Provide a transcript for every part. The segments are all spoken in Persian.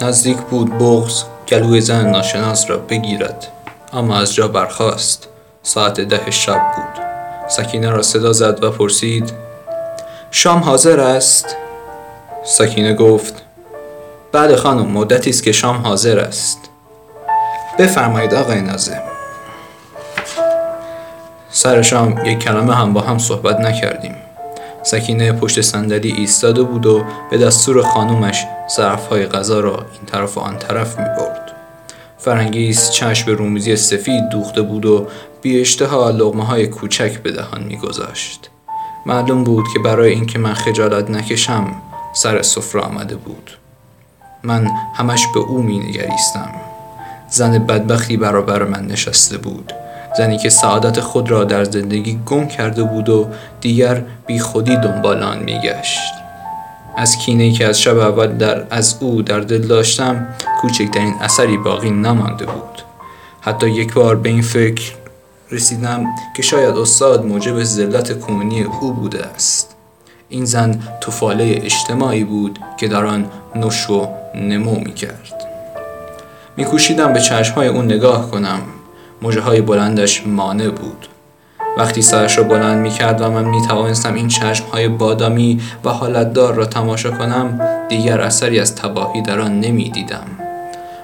نزدیک بود بغز گلوی زن ناشناس را بگیرد. اما از جا برخاست. ساعت ده شب بود. سکینه را صدا زد و پرسید شام حاضر است؟ سکینه گفت بله خانم مدتی است که شام حاضر است. بفرمایید آقای نازم سر شام یک کلمه هم با هم صحبت نکردیم. سکینه پشت صندلی ایستاده بود و به دستور خانومش ظرفهای غذا را این طرف و آن طرف می برد. فرنگیز چشم رومیزی سفید دوخته بود و بی اشتها لغمه های کوچک به دهان می گذاشت. معلوم بود که برای اینکه من خجالت نکشم سر سفره آمده بود. من همش به او می نگریستم. زن بدبختی برابر من نشسته بود زنی که سعادت خود را در زندگی گم کرده بود و دیگر بی خودی دنبال آن میگشت از کینه که از شب اول در از او در دل داشتم کوچکترین اثری باقی نمانده بود. حتی یک بار به این فکر رسیدم که شاید استاد موجب ذلت کنونی او بوده است. این زن توفاله اجتماعی بود که در آن نش و نمو می کرد میکوشیدم به چشمهای او نگاه کنم. موجه های بلندش مانع بود. وقتی سرش را بلند می کرد و من می توانستم این چشم های بادامی و حالتدار را تماشا کنم دیگر اثری از تباهی در آن نمی دیدم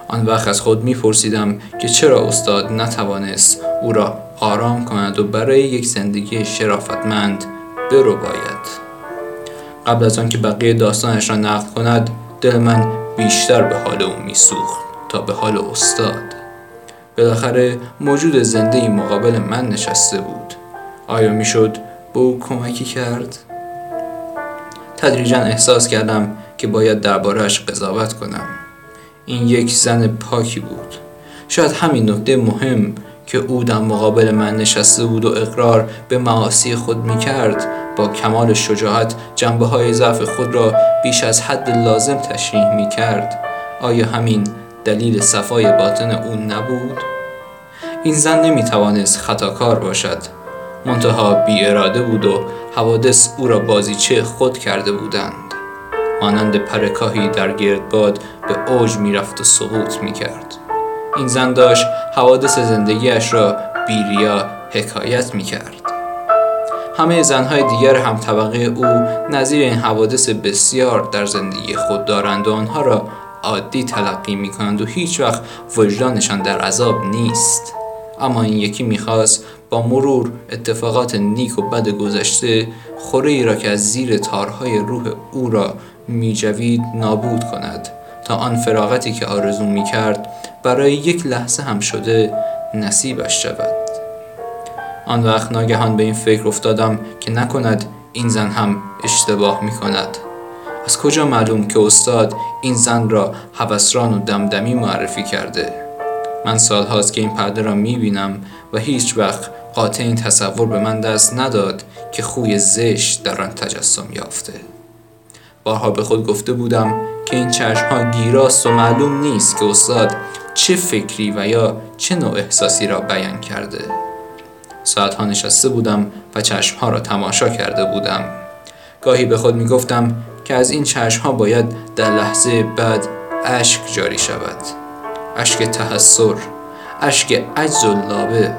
آن وقت از خود می پرسیدم که چرا استاد نتوانست او را آرام کند و برای یک زندگی شرافتمند برو باید قبل از آنکه بقیه داستانش را نقل کند دل من بیشتر به حال او میسوخت تا به حال استاد. بالاخره موجود زنده ای مقابل من نشسته بود. آیا می‌شد به او کمکی کرد؟ تدریجا احساس کردم که باید دربارهش قضاوت کنم. این یک زن پاکی بود. شاید همین نکته مهم که او در مقابل من نشسته بود و اقرار به معاصی خود می کرد با کمال شجاعت جنبه های ضعف خود را بیش از حد لازم تشریح می کرد آیا همین دلیل صفای باطن او نبود؟ این زن نمی توانست خطاکار باشد. منتها بی اراده بود و حوادث او را بازیچه خود کرده بودند. مانند پرکاهی در گردباد به اوج می‌رفت و سقوط می کرد این زن داشت حوادث زندگیش را بیریا حکایت می کرد همه زنهای دیگر هم طبقه او نظیر این حوادث بسیار در زندگی خود دارند و آنها را عادی تلقی می کنند و هیچ وقت وجدانشان در عذاب نیست. اما این یکی می‌خواست با مرور اتفاقات نیک و بد گذشته خوره را که از زیر تارهای روح او را میجوید نابود کند. تا آن فراغتی که آرزو می‌کرد برای یک لحظه هم شده نصیبش شود. آن وقت ناگهان به این فکر افتادم که نکند این زن هم اشتباه می کند از کجا معلوم که استاد این زن را هوسران و دمدمی معرفی کرده؟ من سالهاست که این پرده را می بینم و هیچ وقت قاطع این تصور به من دست نداد که خوی زشت در آن تجسم یافته. بارها به خود گفته بودم که این چشم ها گیراست و معلوم نیست که استاد چه فکری و یا چه نوع احساسی را بیان کرده. ساعتها نشسته بودم و چشم ها را تماشا کرده بودم. گاهی به خود می گفتم که از این چشم ها باید در لحظه بعد اشک جاری شود. اشک تحسر اشک عجز و لابه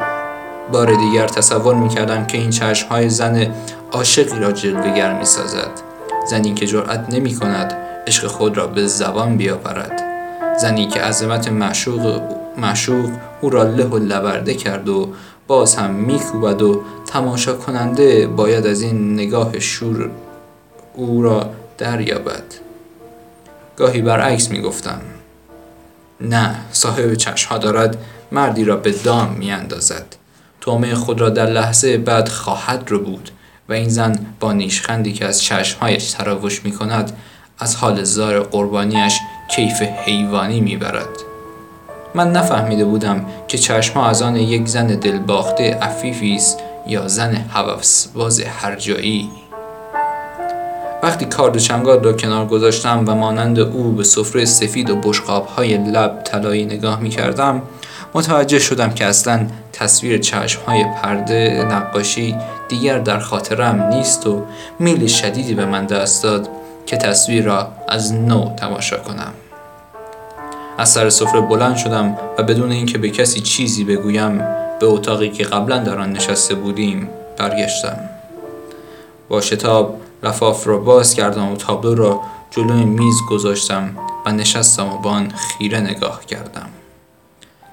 بار دیگر تصور می کردم که این چشم های زن عاشقی را جلوگر می سازد زنی که جرأت نمی کند عشق خود را به زبان بیاورد. زنی که عظمت معشوق, معشوق او را له و لبرده کرد و باز هم میکوبد و تماشا کننده باید از این نگاه شور او را دریابد. گاهی برعکس می‌گفتم. نه صاحب ها دارد مردی را به دام می اندازد تومه خود را در لحظه بعد خواهد رو بود و این زن با نیشخندی که از چشمهایش تراوش می کند از حال زار قربانیش کیف حیوانی می برد. من نفهمیده بودم که چشمها از آن یک زن دلباخته عفیفی است یا زن هوسباز هرجایی وقتی کارد چنگال را کنار گذاشتم و مانند او به سفره سفید و بشقاب های لب طلایی نگاه می کردم متوجه شدم که اصلا تصویر چشم های پرده نقاشی دیگر در خاطرم نیست و میل شدیدی به من دست داد که تصویر را از نو تماشا کنم. از سر سفره بلند شدم و بدون اینکه به کسی چیزی بگویم به اتاقی که قبلا در آن نشسته بودیم برگشتم. با شتاب لفاف را باز کردم و تابلو را جلوی میز گذاشتم و نشستم و آن خیره نگاه کردم.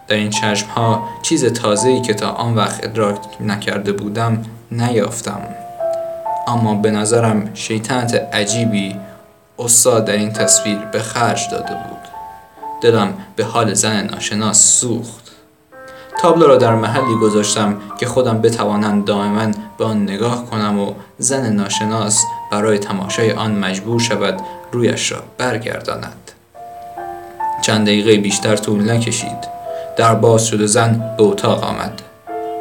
در این چشم ها چیز تازه‌ای که تا آن وقت ادراک نکرده بودم نیافتم. اما به نظرم شیطنت عجیبی استاد در این تصویر به خرج داده بود. دلم به حال زن ناشناس سوخت. تابلو را در محلی گذاشتم که خودم بتوانم دائما به آن نگاه کنم و زن ناشناس برای تماشای آن مجبور شود رویش را برگرداند. چند دقیقه بیشتر طول نکشید. در باز شده زن به اتاق آمد.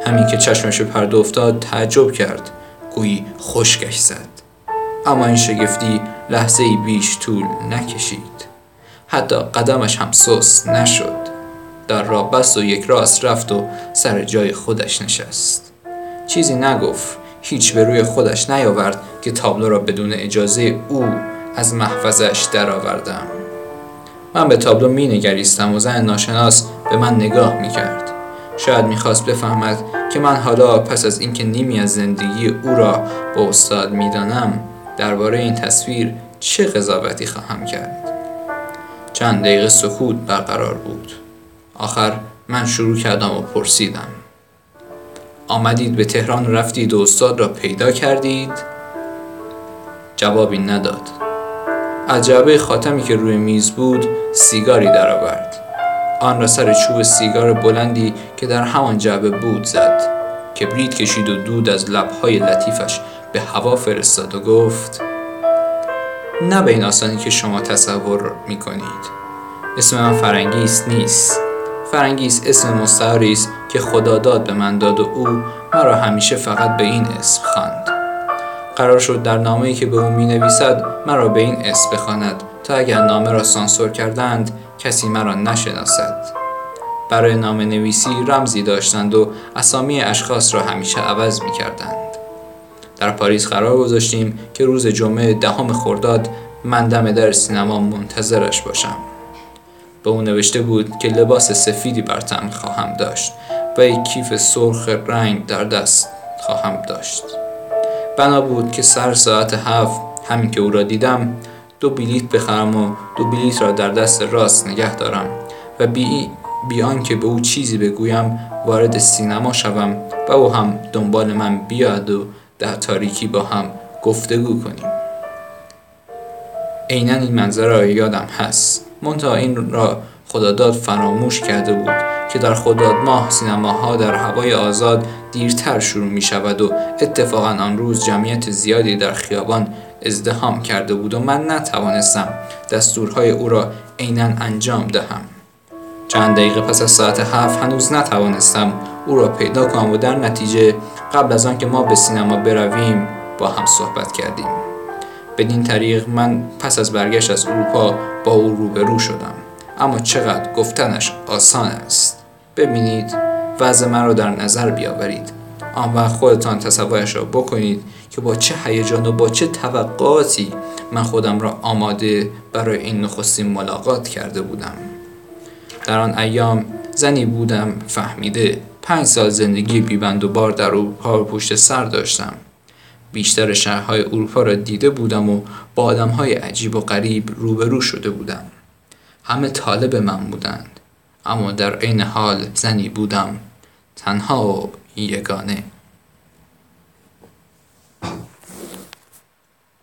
همین که چشمش پرده افتاد تعجب کرد. گویی خشکش زد. اما این شگفتی لحظه بیش طول نکشید. حتی قدمش هم سست نشد. در را بست و یک راست رفت و سر جای خودش نشست. چیزی نگفت. هیچ به روی خودش نیاورد که تابلو را بدون اجازه او از محفظش درآوردم. من به تابلو می نگریستم و زن ناشناس به من نگاه می کرد. شاید می‌خواست بفهمد که من حالا پس از اینکه نیمی از زندگی او را با استاد می‌دانم درباره این تصویر چه قضاوتی خواهم کرد. چند دقیقه سکوت برقرار بود. آخر من شروع کردم و پرسیدم. آمدید به تهران رفتید و استاد را پیدا کردید؟ جوابی نداد. از جعبه خاتمی که روی میز بود سیگاری درآورد. آن را سر چوب سیگار بلندی که در همان جعبه بود زد کبریت کشید و دود از لبهای لطیفش به هوا فرستاد و گفت نه به این آسانی که شما تصور می کنید اسم من فرنگیست نیست. فرنگیس اسم مستعاری است که خدا داد به من داد و او مرا همیشه فقط به این اسم خواند قرار شد در نامه‌ای که به او می نویسد مرا به این اسم بخواند تا اگر نامه را سانسور کردند کسی مرا نشناسد برای نام نویسی رمزی داشتند و اسامی اشخاص را همیشه عوض می کردند. در پاریس قرار گذاشتیم که روز جمعه دهم خرداد من دم در سینما منتظرش باشم. به او نوشته بود که لباس سفیدی بر تن خواهم داشت و یک کیف سرخ رنگ در دست خواهم داشت. بنا بود که سر ساعت هفت همین که او را دیدم دو بلیت بخرم و دو بلیت را در دست راست نگه دارم و بی بیان که به او چیزی بگویم وارد سینما شوم و او هم دنبال من بیاد و در تاریکی با هم گفتگو کنیم عینا این منظره را یادم هست منتها این را خداداد فراموش کرده بود که در خداد ماه سینماها در هوای آزاد دیرتر شروع می شود و اتفاقا آن روز جمعیت زیادی در خیابان ازدهام کرده بود و من نتوانستم دستورهای او را عینا انجام دهم. چند دقیقه پس از ساعت هفت هنوز نتوانستم او را پیدا کنم و در نتیجه قبل از آنکه ما به سینما برویم با هم صحبت کردیم. بدین طریق من پس از برگشت از اروپا با او روبرو شدم. اما چقدر گفتنش آسان است. ببینید. وضع من را در نظر بیاورید. آن وقت خودتان تصورش را بکنید که با چه هیجان و با چه توقعاتی من خودم را آماده برای این نخستین ملاقات کرده بودم. در آن ایام زنی بودم فهمیده. پنج سال زندگی بیبند و بار در اروپا پشت سر داشتم. بیشتر شهرهای اروپا را دیده بودم و با آدمهای عجیب و غریب روبرو شده بودم. همه طالب من بودند. اما در عین حال زنی بودم تنها و یگانه.